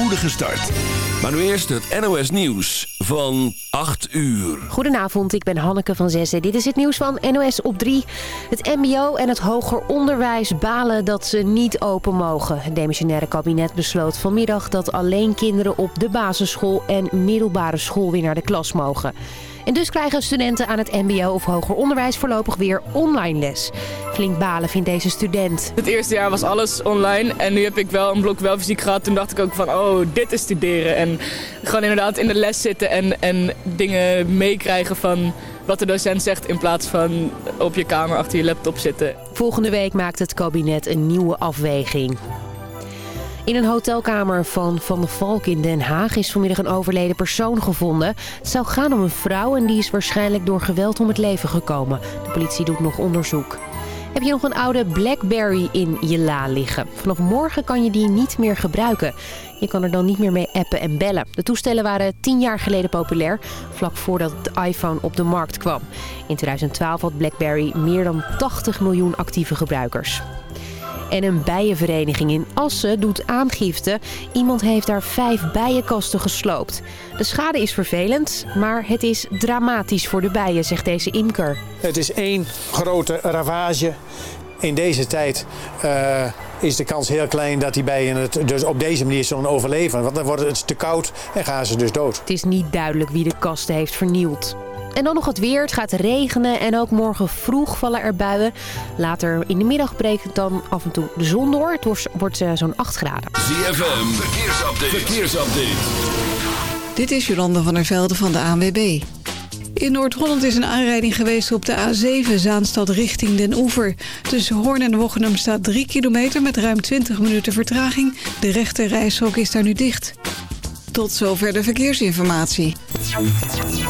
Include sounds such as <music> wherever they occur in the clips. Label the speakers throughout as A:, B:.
A: spoedige start. Maar nu eerst het NOS Nieuws van 8 uur.
B: Goedenavond, ik ben Hanneke van Zessen. Dit is het nieuws van NOS op 3. Het mbo en het hoger onderwijs balen dat ze niet open mogen. Het demissionaire kabinet besloot vanmiddag dat alleen kinderen op de basisschool en middelbare school weer naar de klas mogen. En dus krijgen studenten aan het mbo of hoger onderwijs voorlopig weer online les. Flink balen vindt deze student.
C: Het eerste jaar was alles online en nu heb ik wel een blok wel fysiek gehad. Toen dacht ik ook van, oh, dit is studeren. En gewoon inderdaad in de les zitten en, en dingen meekrijgen van wat de docent zegt... in plaats van op je kamer achter je laptop zitten.
B: Volgende week maakt het kabinet een nieuwe afweging. In een hotelkamer van Van de Valk in Den Haag is vanmiddag een overleden persoon gevonden. Het zou gaan om een vrouw en die is waarschijnlijk door geweld om het leven gekomen. De politie doet nog onderzoek. Heb je nog een oude Blackberry in je la liggen? Vanaf morgen kan je die niet meer gebruiken. Je kan er dan niet meer mee appen en bellen. De toestellen waren tien jaar geleden populair, vlak voordat de iPhone op de markt kwam. In 2012 had Blackberry meer dan 80 miljoen actieve gebruikers. En een bijenvereniging in Assen doet aangifte. Iemand heeft daar vijf bijenkasten gesloopt. De schade is vervelend, maar het is dramatisch voor de bijen, zegt deze imker.
D: Het is één grote ravage. In deze tijd uh, is de kans heel klein dat die bijen het dus op deze manier zullen overleven. Want dan wordt het te koud en gaan ze dus dood.
B: Het is niet duidelijk wie de kasten heeft vernield. En dan nog het weer. Het gaat regenen en ook morgen vroeg vallen er buien. Later in de middag breekt dan af en toe de zon door. Het wordt uh, zo'n 8 graden.
A: ZFM, verkeersupdate. verkeersupdate.
E: Dit is Jolande van der Velde van de ANWB. In Noord-Holland is een aanrijding geweest op de A7 Zaanstad richting Den Oever. Tussen Hoorn en Wochenum staat 3 kilometer met ruim 20 minuten vertraging. De rechte reishok is daar nu dicht. Tot zover de verkeersinformatie.
F: In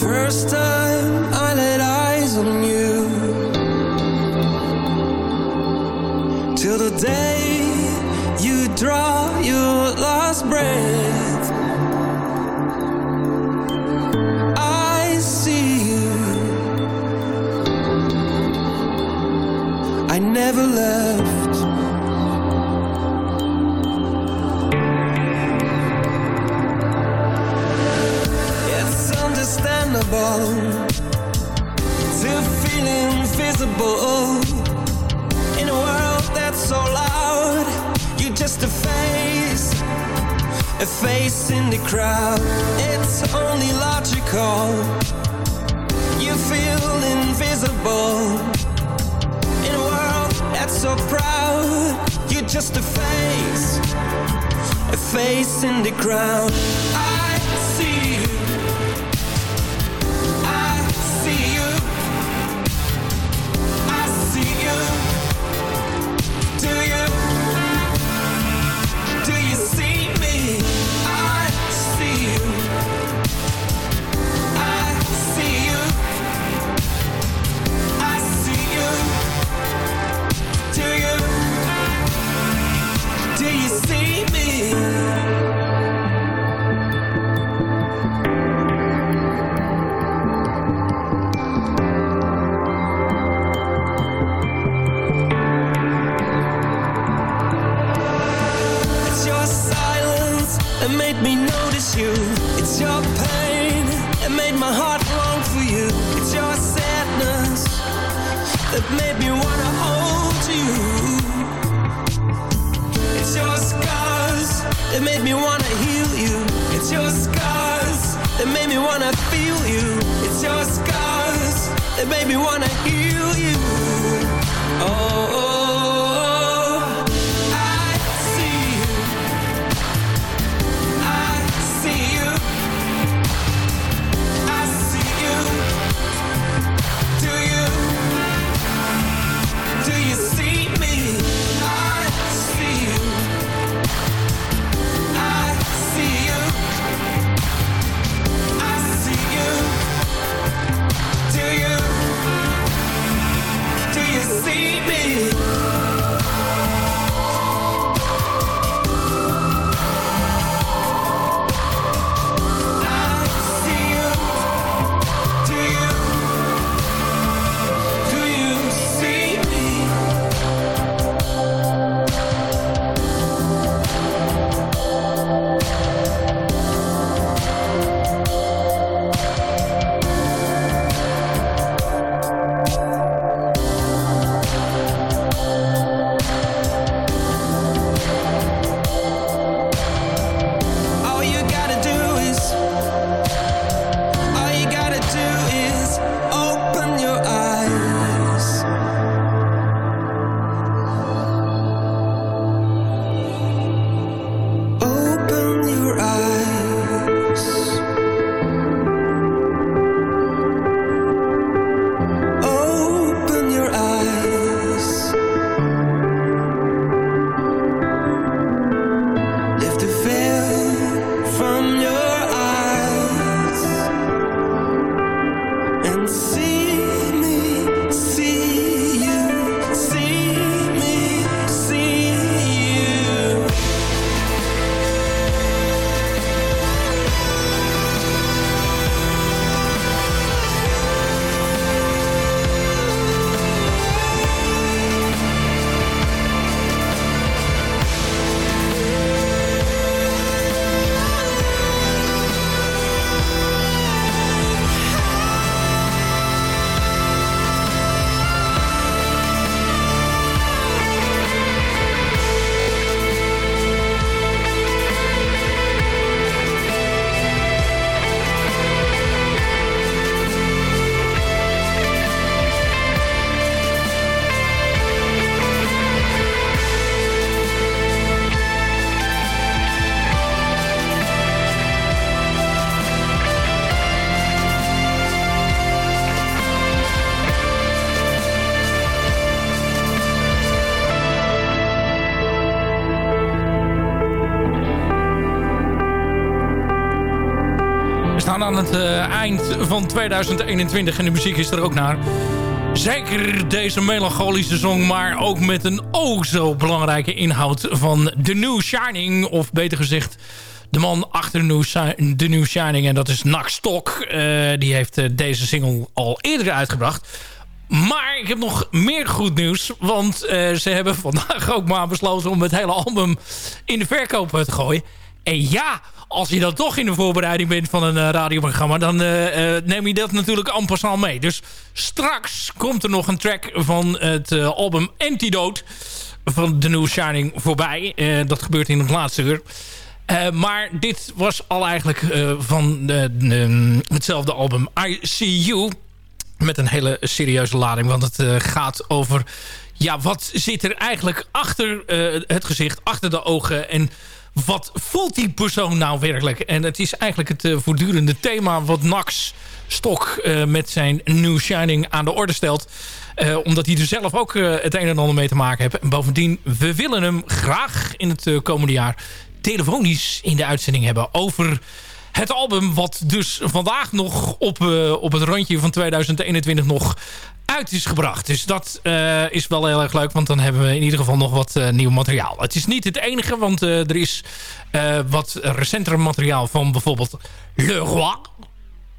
G: First time I laid eyes on you. Till the day you draw your last breath crowd. It's only logical. You feel invisible in a world that's so proud. You're just a face, a face in the crowd. Me wanna heal you. Oh, oh me?
H: Van 2021 en de muziek is er ook naar. Zeker deze melancholische song, maar ook met een ook zo belangrijke inhoud van The New Shining. Of beter gezegd, de man achter The New, Shining. En dat is Nak Stok. Eh, die heeft eh, deze single al eerder uitgebracht. Maar ik heb nog meer goed nieuws. Want eh, ze hebben <laughs> vandaag ook maar besloten om het hele album in de verkoop te gooien. En ja, als je dan toch in de voorbereiding bent van een eh, radioprogramma... dan eh, eh, neem je dat natuurlijk en passant mee. Dus straks komt er nog een track van het album Antidote... van The New Shining voorbij. Dat gebeurt in het laatste uur. Maar dit was al eigenlijk van de- hetzelfde album I See You met een hele serieuze lading. Want het gaat over... Ja, wat zit er eigenlijk achter het gezicht, achter de ogen... en wat voelt die persoon nou werkelijk? En het is eigenlijk het eh, voortdurende thema... wat Max Stok eh, met zijn New Shining aan de orde stelt. Eh, omdat hij er zelf ook het een en ander mee te maken heeft. En bovendien, we willen hem graag in het komende jaar... telefonisch in de uitzending hebben over Het album wat dus vandaag nog op, eh, op het randje van 2021 nog uit is gebracht. Dus dat eh, is wel heel erg leuk, want dan hebben we in ieder geval nog wat eh, nieuw materiaal. Het is niet het enige, want er is wat recenter materiaal van bijvoorbeeld Le Roi.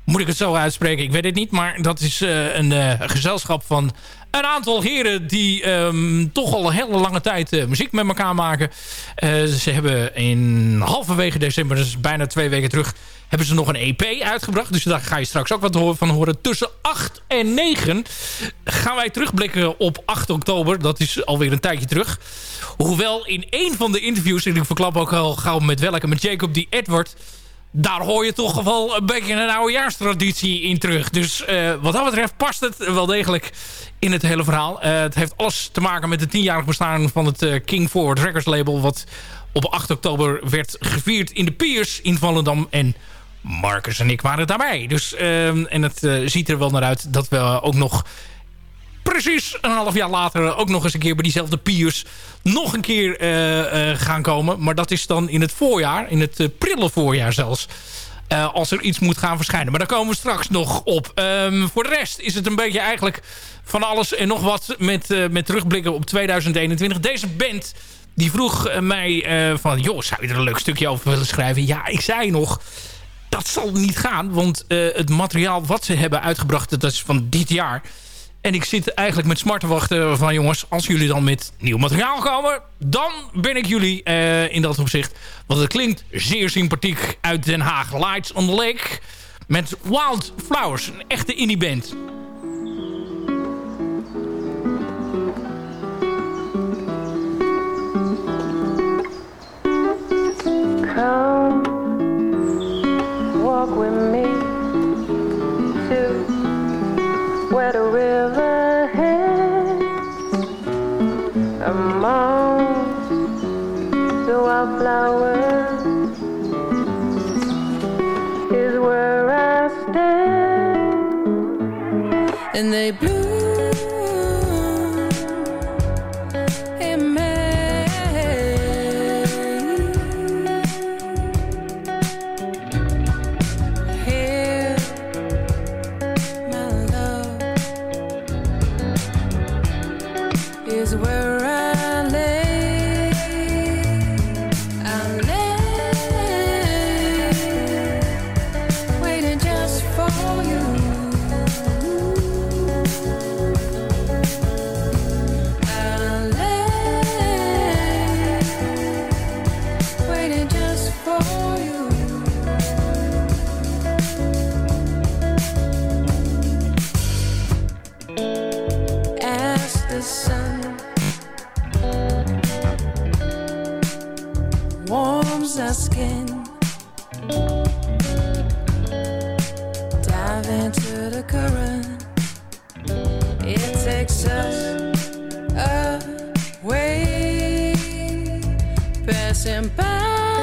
H: Moet ik het zo uitspreken? Ik weet het niet, maar dat is een gezelschap van een aantal heren die ehm, toch al een hele lange tijd eh, muziek met elkaar maken. Eh, ze hebben in halverwege december, dus bijna twee weken terug, hebben ze nog een EP uitgebracht. Dus daar ga je straks ook wat van horen. Tussen 8 en 9 gaan wij terugblikken op 8 oktober. Dat is alweer een tijdje terug. Hoewel in een van de interviews, en ik verklap ook al gauw met welke, met Jacob die Edward daar hoor je toch wel een beetje een oudejaarstraditie in terug. Dus eh, wat dat betreft past het wel degelijk in het hele verhaal. Eh, het heeft alles te maken met de tienjarig bestaan van het eh, King Forward Records label... wat op 8 oktober werd gevierd in de Piers in Volendam. En Marcus en ik waren daarbij. Dus, ehm, en het ziet er wel naar uit dat we ook nog precies een half jaar later ook nog eens een keer bij diezelfde Piers nog een keer eh, eh, gaan komen. Maar dat is dan in het voorjaar, in het eh, prille voorjaar zelfs. als er iets moet gaan verschijnen. Maar daar komen we straks nog op. Ehm, voor de rest is het een beetje eigenlijk van alles en nog wat met, met terugblikken op 2021. Deze band die vroeg mij van... joh, zou je er een leuk stukje over willen schrijven? Ja, ik zei nog dat zal niet gaan. Want het materiaal wat ze hebben uitgebracht, dat is van dit jaar. En ik zit eigenlijk met smart te wachten van jongens, als jullie dan met nieuw materiaal komen, dan ben ik jullie eh, in dat opzicht. Want het klinkt zeer sympathiek uit Den Haag. Lights on the Lake met Wild Flowers, een echte indie band.
F: And they bloom takes us away, passing by.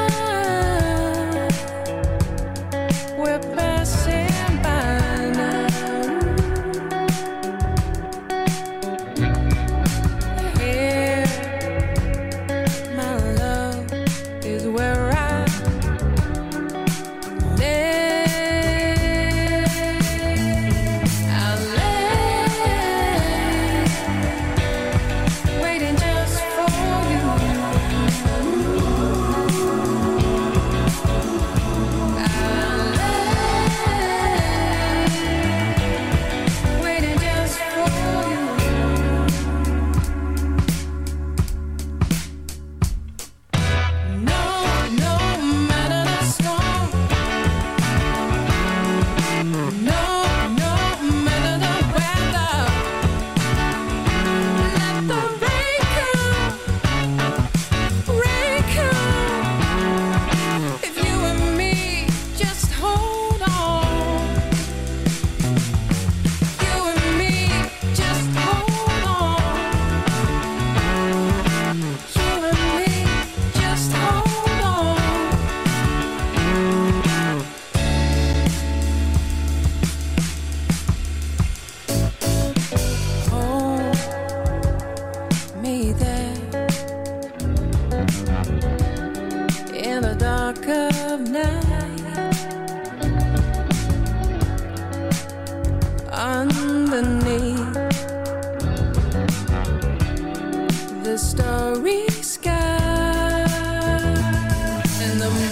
F: And the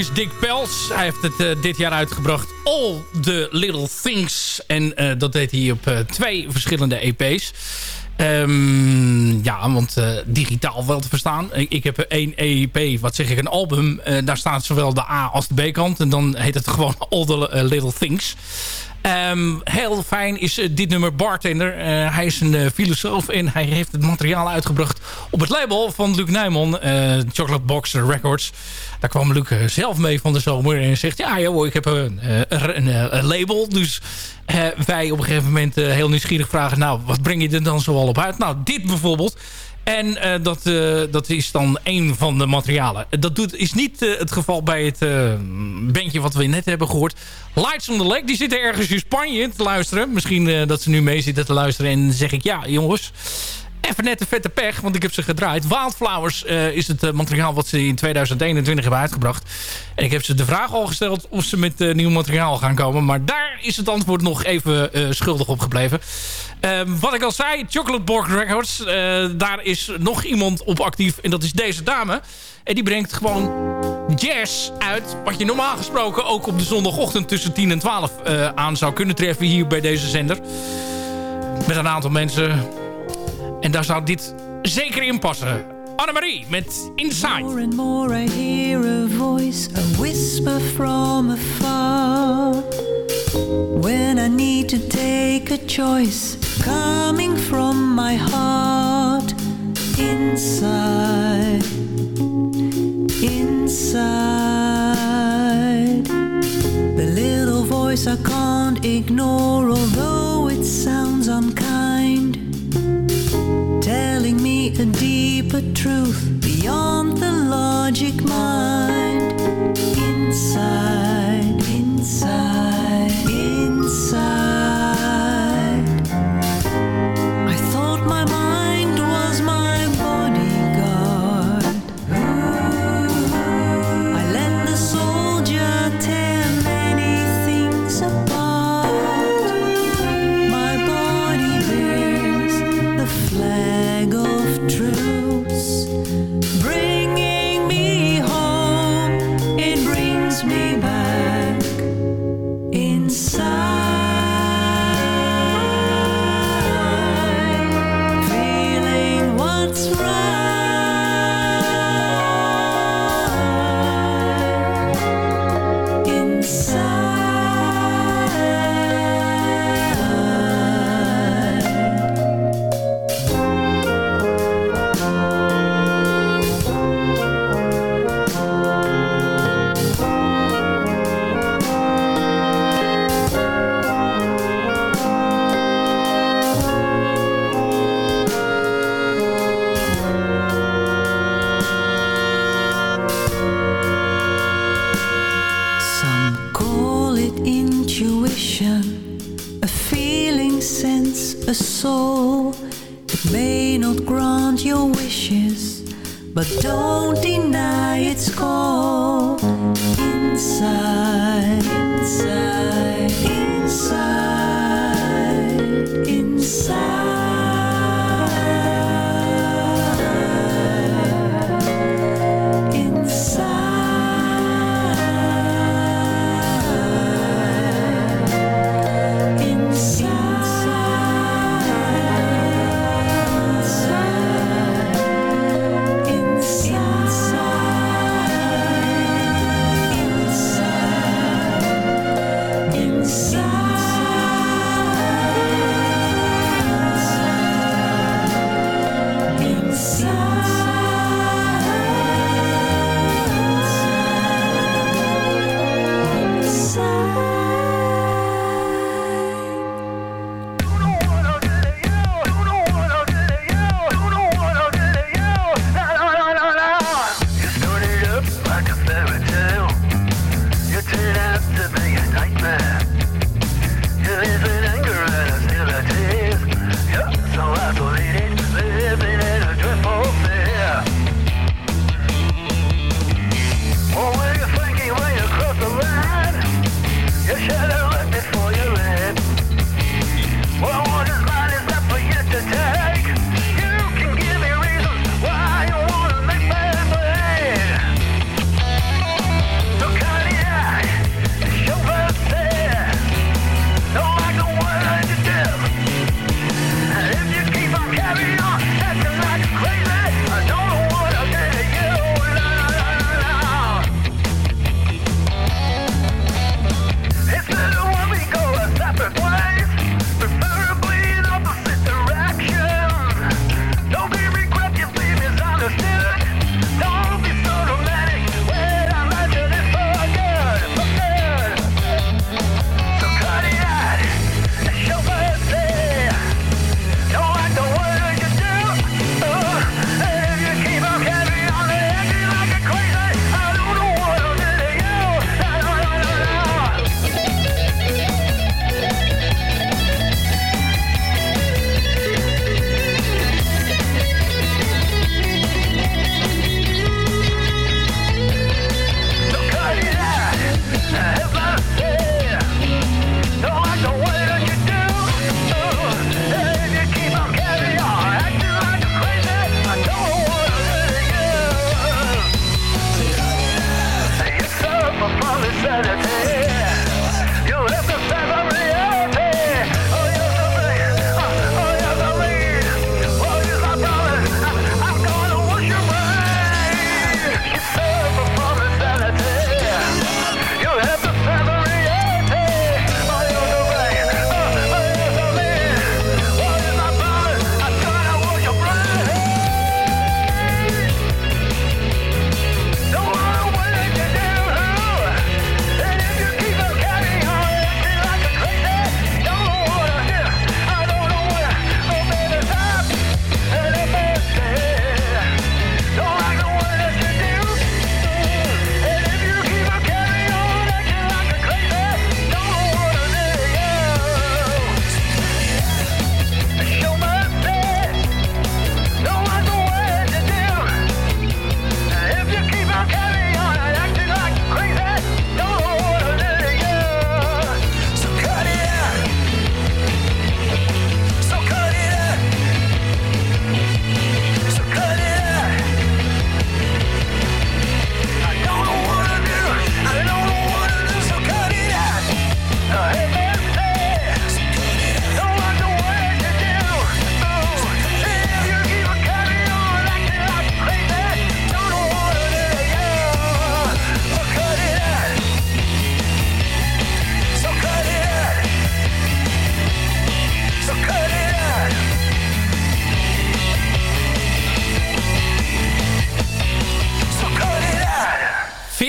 I: is
H: Dick Pels. Hij heeft het eh, dit jaar uitgebracht. All the Little Things. En eh, dat deed hij op eh, twee verschillende EP's. Ehm, ja, want digitaal wel te verstaan. Ik, ik heb één EP, wat zeg ik, een album. Daar staat zowel de A als de B-kant. En dan heet het gewoon All the Little Things. Ehm, heel fijn is eh, dit nummer Bartender. Eh, hij is een eh, filosoof en hij heeft het materiaal uitgebracht op het label van Luc Nijman, Chocolate Box Records. Daar kwam Luc zelf mee van de zomer en zegt, ja joh, ik heb een, een, label. Dus wij op een gegeven moment heel nieuwsgierig vragen, nou, wat breng je er dan zoal op uit? Nou, dit bijvoorbeeld. En eh, dat, eh, dat is dan een van de materialen. Dat doet, is niet eh, het geval bij het bandje wat we net hebben gehoord. Lights on the Lake, die zitten ergens in Spanje te luisteren. Misschien dat ze nu mee zitten te luisteren. En zeg ik, ja jongens, even net een vette pech, want ik heb ze gedraaid. Wildflowers eh, is het eh, materiaal wat ze in 2021 hebben uitgebracht. En ik heb ze de vraag al gesteld of ze met eh, nieuw materiaal gaan komen. Maar daar is het antwoord nog even schuldig op gebleven. Eh, wat ik al zei, Chocolate Borg Records. daar is nog iemand op actief en dat is deze dame. En die brengt gewoon jazz uit. Wat je normaal gesproken ook op de zondagochtend tussen 10 en 12 eh, aan zou kunnen treffen hier bij deze zender. Met een aantal mensen en daar zou dit zeker in passen. Annemarie met Inside.
J: More and more I hear a voice, a whisper from afar. When I need to take a choice, coming from my heart. Inside, inside. The little voice I can't ignore, although it sounds unkind a deeper truth beyond the logic mind. Inside,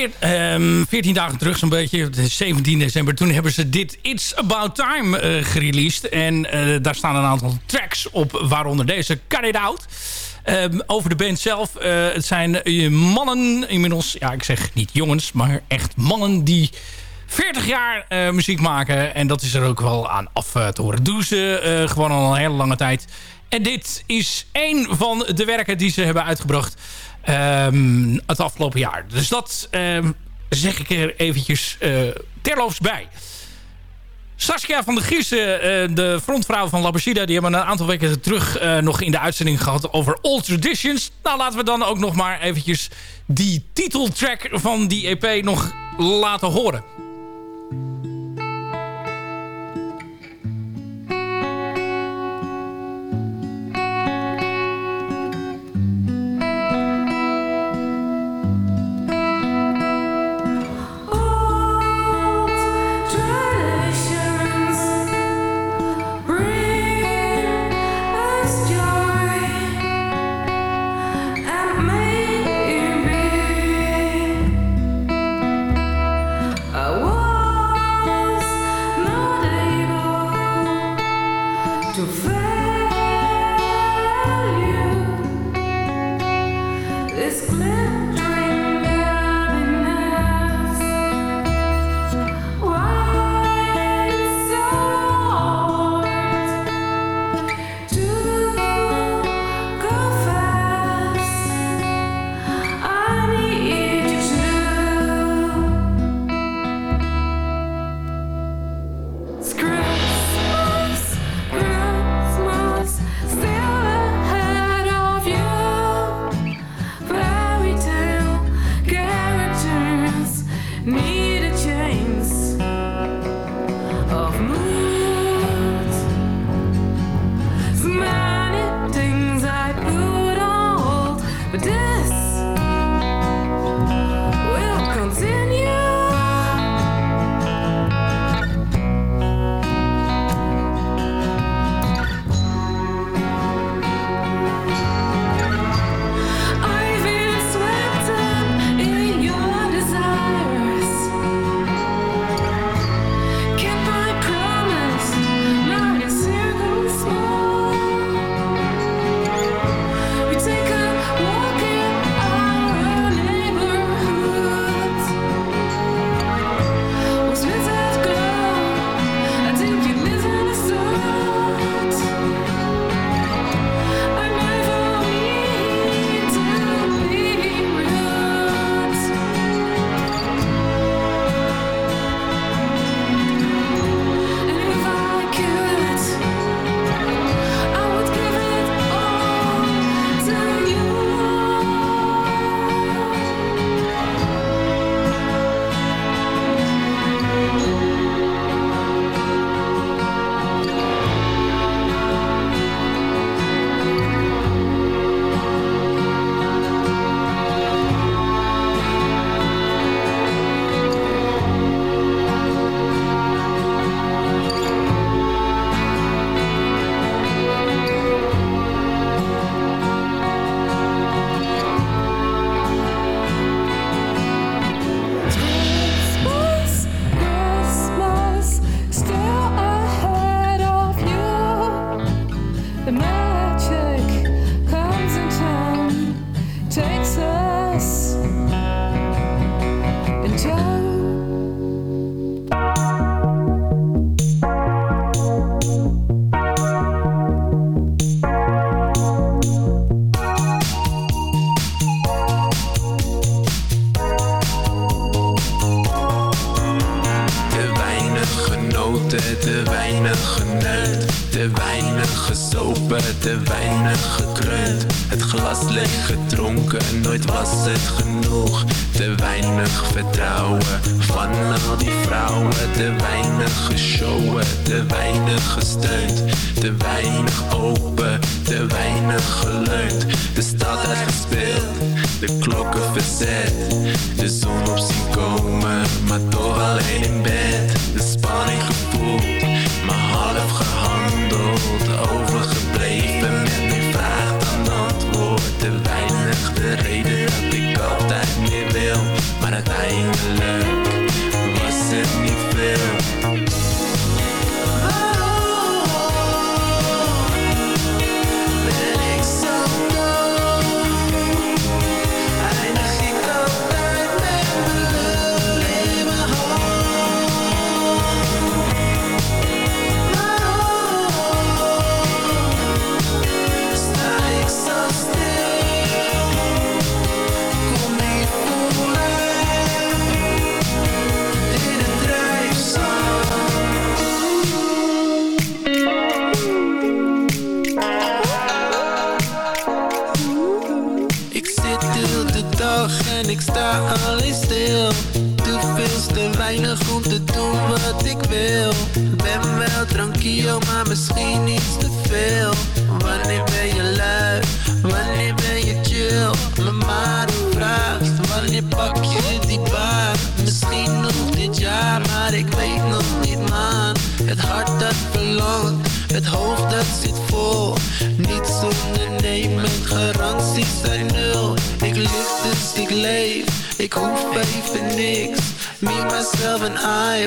F: veer- ehm, 14 dagen terug zo'n beetje, het is 17 december... toen hebben ze dit It's About Time eh gereleased. En eh, daar staan een aantal tracks op, waaronder deze Cut It Out. Ehm, over de band zelf. eh, het zijn mannen inmiddels, ja ik zeg niet jongens... maar echt mannen die 40 jaar muziek maken. En dat is er ook wel aan af te horen. Doen ze gewoon al een hele lange tijd. En dit is één van de werken die ze hebben uitgebracht ehm, het afgelopen jaar. Dus dat ehm, zeg ik er eventjes eh, terloops bij. Saskia van der Giezen, eh, de frontvrouw van Labashida... die hebben een aantal weken terug eh, nog in de uitzending gehad over Old Traditions. Nou, laten we dan ook nog maar eventjes die titeltrack van die EP nog laten horen.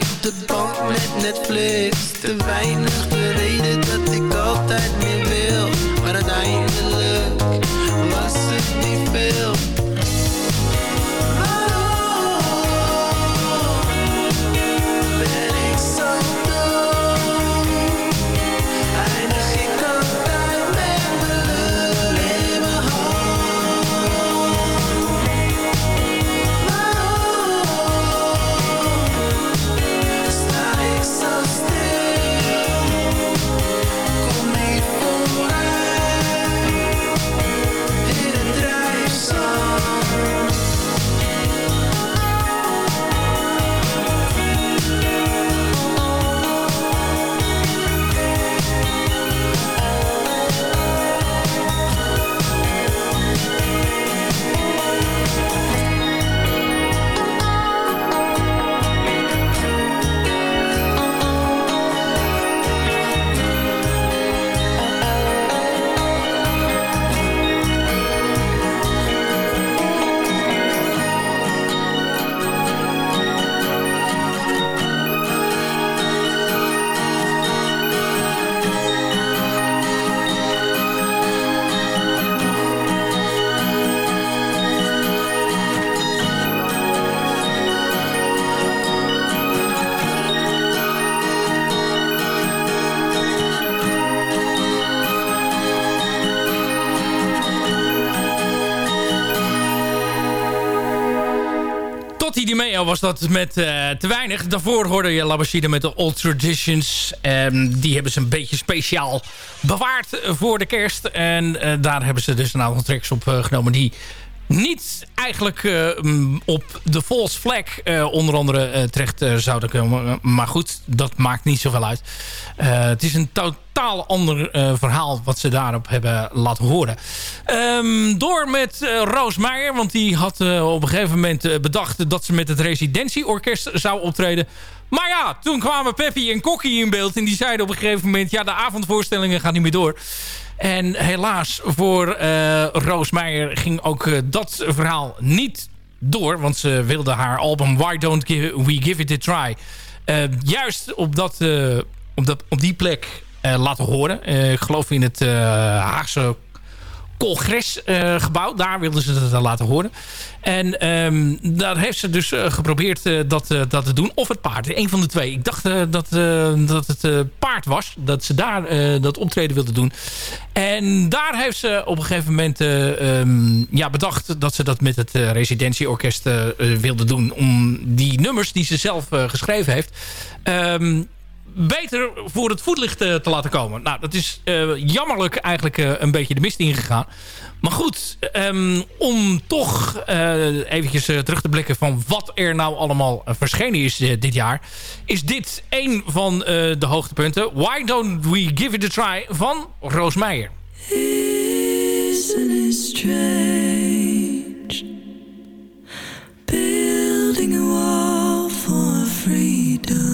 K: Op de
G: bank met Netflix. Te weinig was
H: dat met eh, te weinig. Daarvoor hoorde je Labashida met de Old Traditions. Ehm, die hebben ze een beetje speciaal bewaard voor de kerst. En eh, daar hebben ze dus een aantal tracks op eh, genomen die niet eigenlijk eh, op de false flag eh, onder andere eh, terecht zouden komen. Maar goed, dat maakt niet zoveel uit. Het is een totaal ander verhaal wat ze daarop hebben laten horen. Ehm, door met Roos Meijer, want die had op een gegeven moment bedacht dat ze met het residentieorkest zou optreden. Maar ja, toen kwamen Peppy en Kokkie in beeld en die zeiden op een gegeven moment... ja, de avondvoorstellingen gaan niet meer door. En helaas voor eh Roos Meijer ging ook eh, dat verhaal niet door. Want ze wilde haar album Why Don't We Give It A Try... eh, juist op, dat, op, dat, op die plek laten horen. Ik geloof in het Haagse congresgebouw. Daar wilden ze het laten horen. En ehm, daar heeft ze dus eh, geprobeerd eh, dat, eh, dat te doen. Of het paard. Een van de twee. Ik dacht eh, dat, eh, dat het eh, paard was. Dat ze daar eh, dat optreden wilde doen. En daar heeft ze op een gegeven moment eh, ehm, ja, bedacht... dat ze dat met het eh, residentieorkest eh, eh, wilde doen. Om die nummers die ze zelf eh, geschreven heeft... ehm, beter voor het voetlicht eh, te laten komen. Nou, dat is eh, jammerlijk eigenlijk eh, een beetje de mist ingegaan. Maar goed, ehm, om toch eh eventjes terug te blikken van wat er nou allemaal verschenen is dit jaar. Is dit een van de hoogtepunten. Why Don't We Give It A Try van Roos Meijer.
L: Isn't it strange? Building a wall for freedom.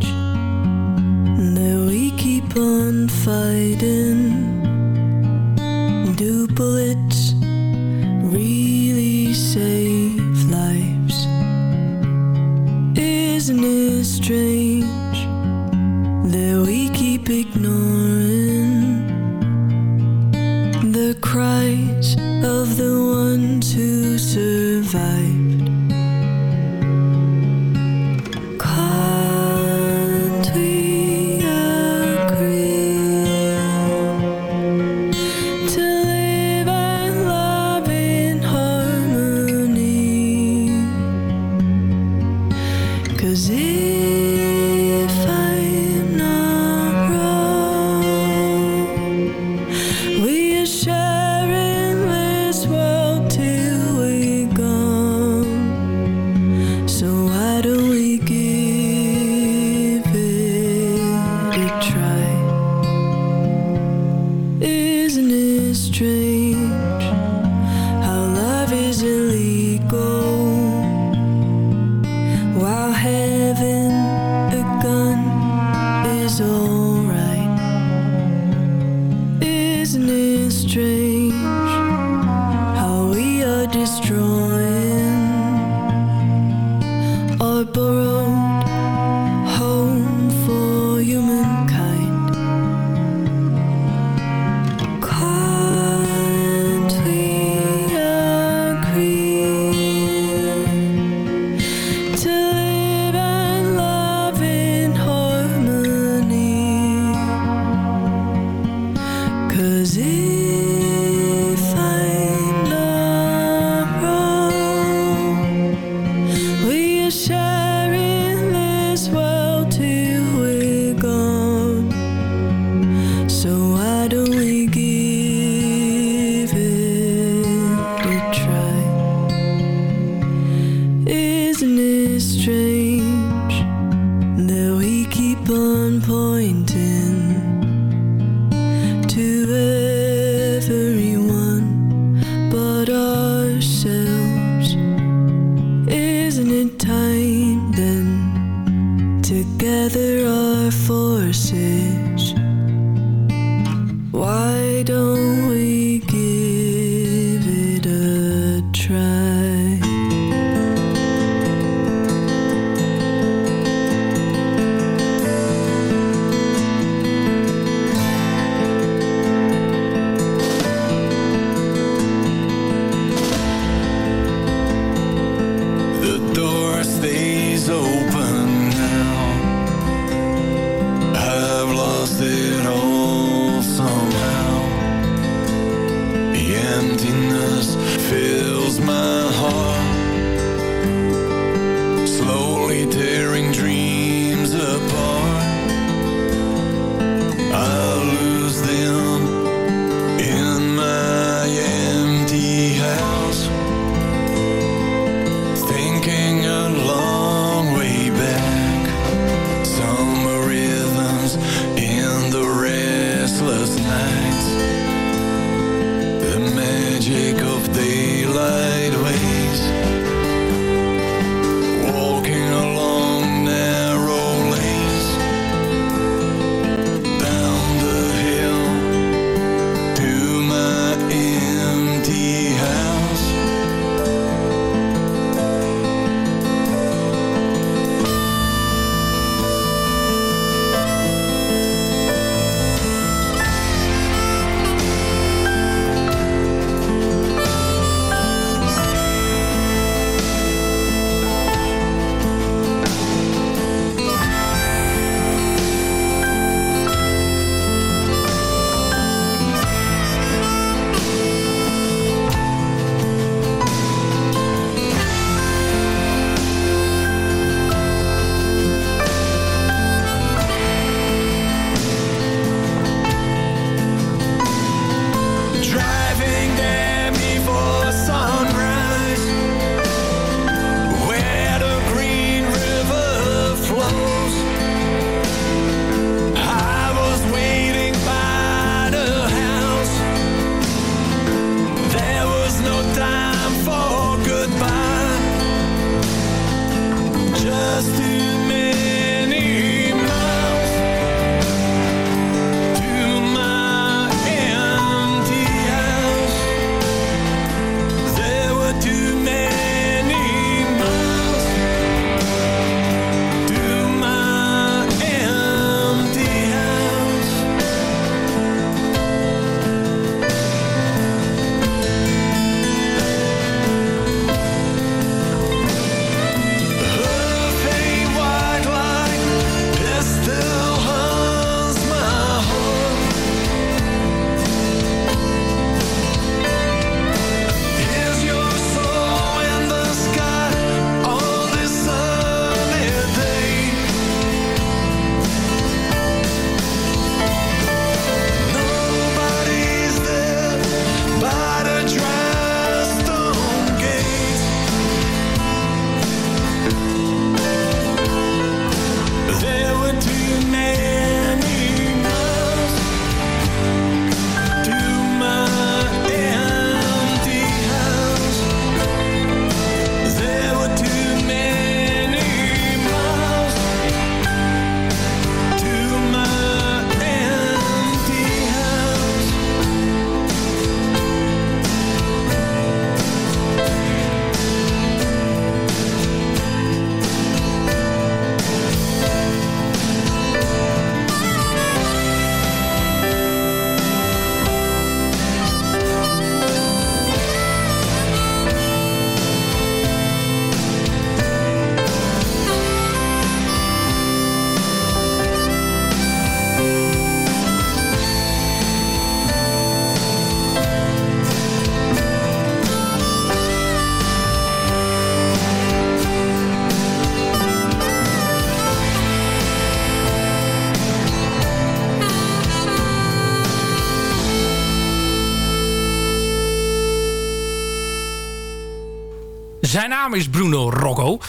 H: naam is Bruno Rocco.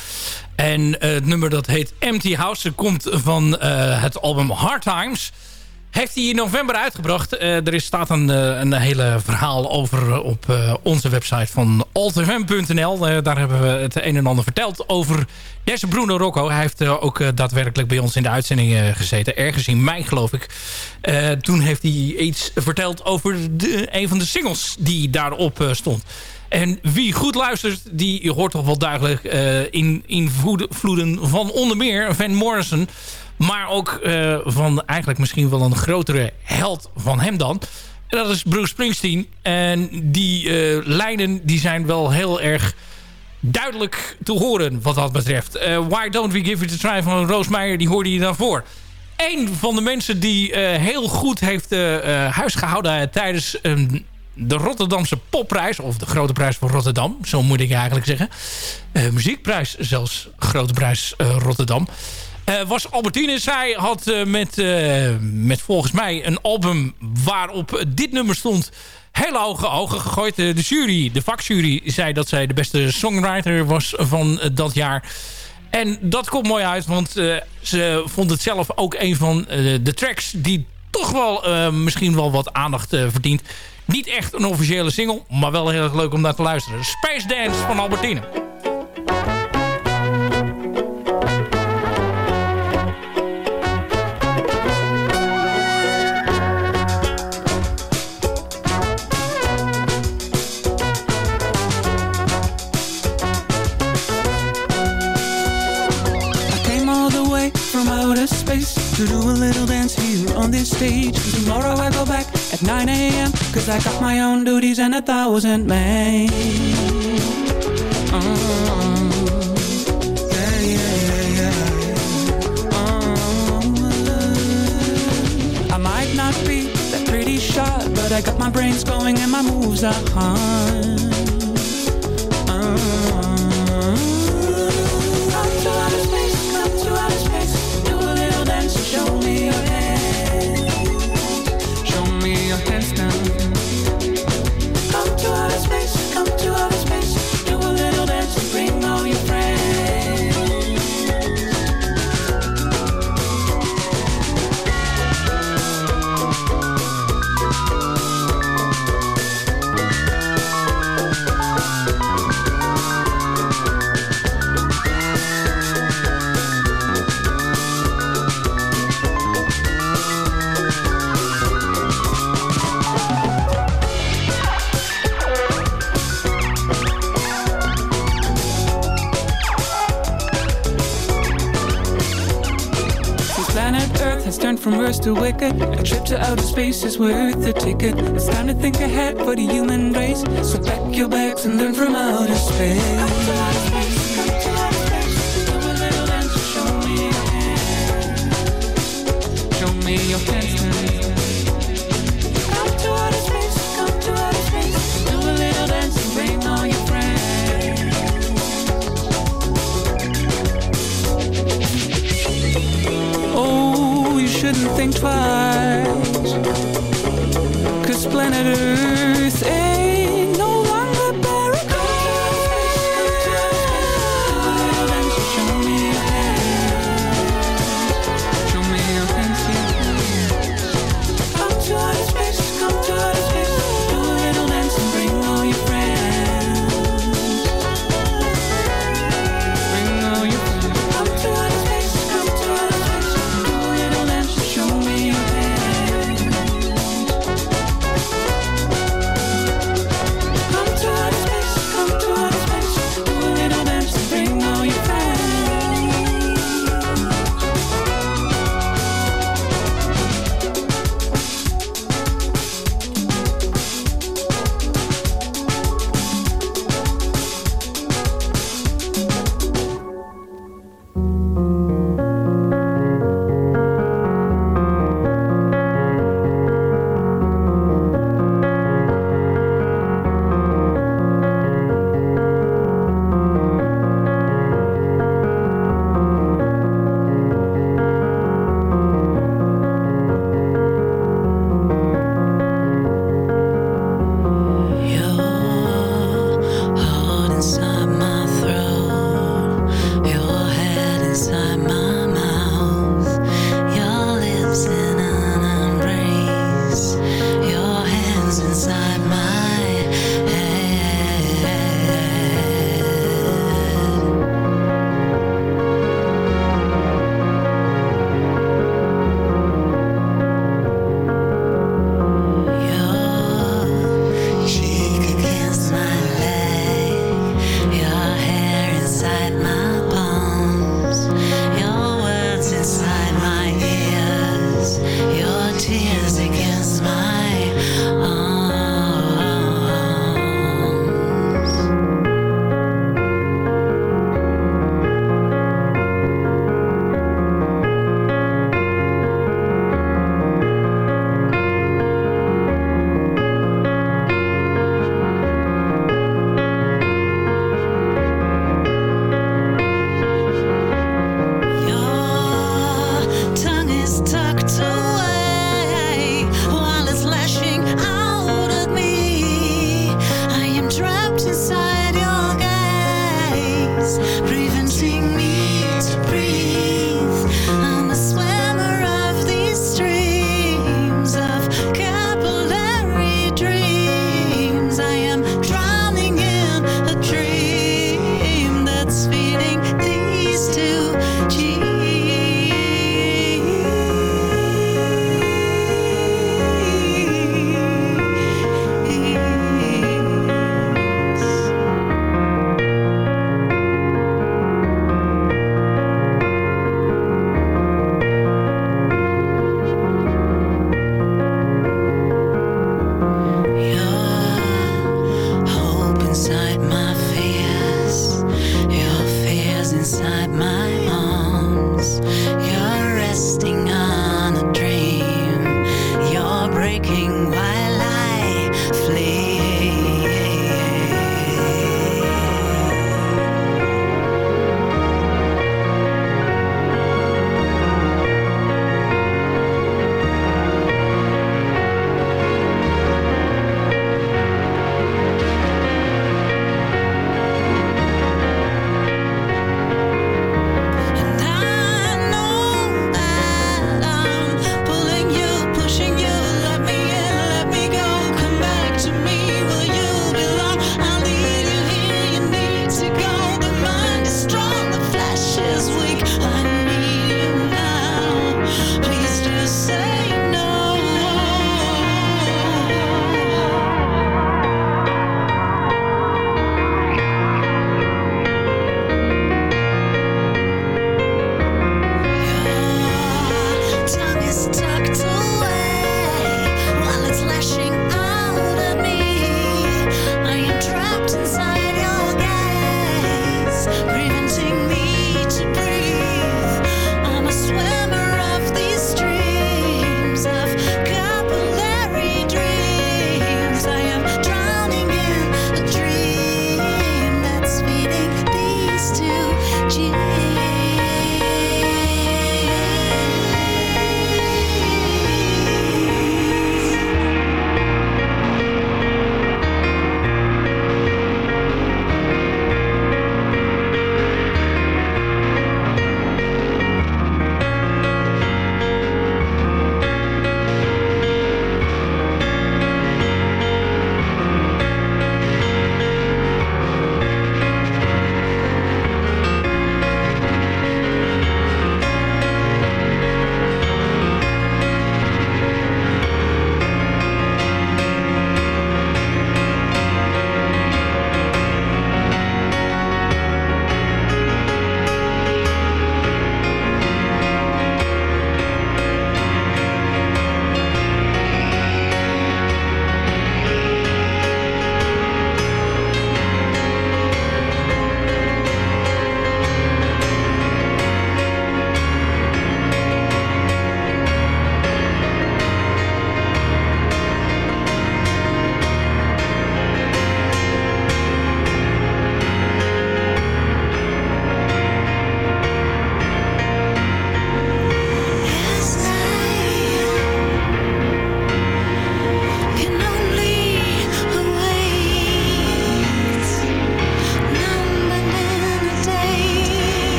H: En eh, het nummer dat heet Empty House. Het komt van eh, het album Hard Times. Heeft hij in november uitgebracht. Eh, er staat een, een hele verhaal over op onze website van altfm.nl. Daar hebben we het een en ander verteld over deze Bruno Rocco. Hij heeft ook daadwerkelijk bij ons in de uitzending gezeten. Ergens in mei geloof ik. Toen heeft hij iets verteld over een van de singles die daarop stond. En wie goed luistert, die hoort toch wel duidelijk eh, in invloeden van onder meer Van Morrison. Maar ook eh, van eigenlijk misschien wel een grotere held van hem dan. En dat is Bruce Springsteen. En die eh, lijnen die zijn wel heel erg duidelijk te horen wat dat betreft. Why Don't We Give It a Try van Roos Meijer, die hoorde je daarvoor. Een van de mensen die heel goed heeft eh, eh, huis gehouden tijdens een de Rotterdamse popprijs, of de Grote Prijs van Rotterdam, zo moet ik eigenlijk zeggen. Eh, muziekprijs zelfs, Grote Prijs eh, Rotterdam. Eh, was Albertine. Zij had met, met volgens mij een album waarop dit nummer stond... hele hoge ogen gegooid. De jury, de vakjury, zei dat zij de beste songwriter was van dat jaar. En dat komt mooi uit, want ze vond het zelf ook een van de tracks... die toch wel misschien wel wat aandacht verdient. Niet echt een officiële single, maar wel heel erg leuk om naar te luisteren. Space Dance van Albertine.
M: Space to do a little dance here on this stage. Tomorrow I go back at 9 a.m. I got my own duties and a thousand uh-huh. yeah, yeah. Oh, I might not be that pretty shot, but I got my brains going and my moves are hard. Oh. Uh-huh. Come to outer space, come to outer space. Do a little dance and show me your hands. From worse to wicked, a trip to outer space is worth the ticket. It's time to think ahead for the human race. So pack your bags and learn from outer space. Think twice.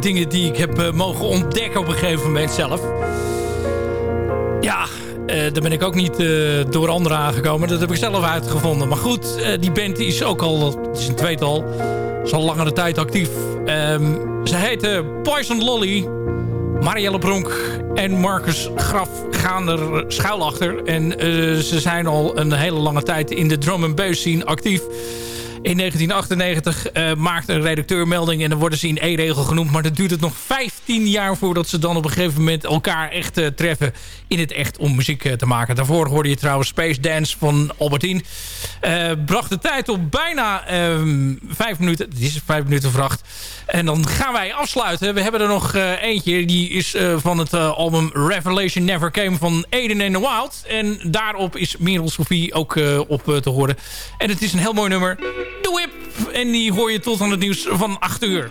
H: Dingen die ik heb eh, mogen ontdekken op een gegeven moment zelf. Ja, eh, daar ben ik ook niet eh, door anderen aangekomen. Dat heb ik zelf uitgevonden. Maar goed, die band is ook al, het is een tweetal, is al langere tijd actief. Ehm, ze heette Poison Lolly. Marielle Bronk en Marcus Graf gaan er schuil achter. En ze zijn al een hele lange tijd in de drum and bass scene actief. In 1998 eh, maakt een redacteur melding en dan worden ze in E-regel genoemd. Maar dat duurt het nog 15 jaar voordat ze dan op een gegeven moment elkaar echt eh, treffen in het echt om muziek eh, te maken. Daarvoor hoorde je trouwens Space Dance van Albertine. Eh, bracht de tijd op bijna ehm, vijf minuten. Het is vijf minuten vracht. En dan gaan wij afsluiten. We hebben er nog eentje. Die is van het album Revelation Never Came van Aiden in the Wild. En daarop is Merel Sophie ook op te horen. En het is een heel mooi nummer. The Whip.
G: En die hoor je tot aan het nieuws van 8 uur.